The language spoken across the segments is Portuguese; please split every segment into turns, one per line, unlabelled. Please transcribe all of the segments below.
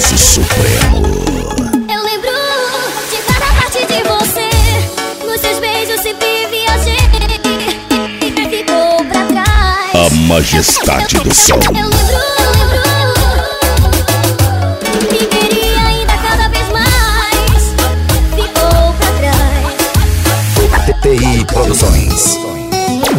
Supremo.
Eu lembro de cada parte de você. Nos seus beijos sempre viajei. Ficou pra trás.
A majestade do som.
Eu lembro, eu lembro. E queria ainda cada vez mais. Ficou pra trás.
TTI Produções.
Eu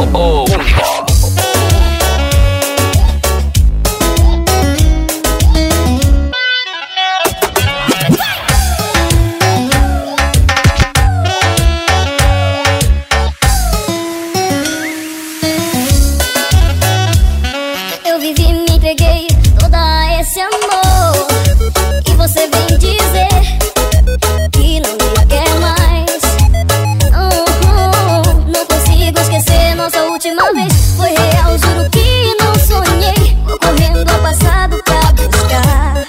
última vez foi real, juro que não sonhei. Correndo ao passado pra buscar.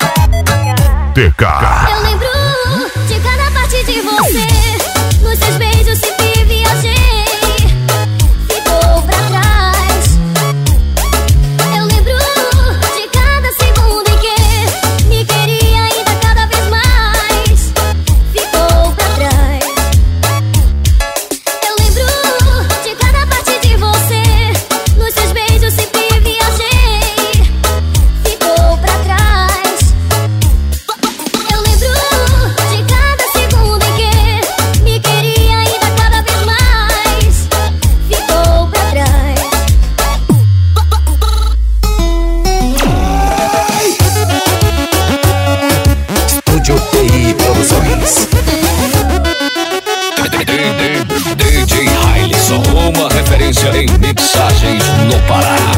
TK. Eu lembro de cada parte de você. DJ Hiles, só uma referência em mixagens
no
Pará.